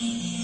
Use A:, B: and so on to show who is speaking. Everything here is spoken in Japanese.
A: うん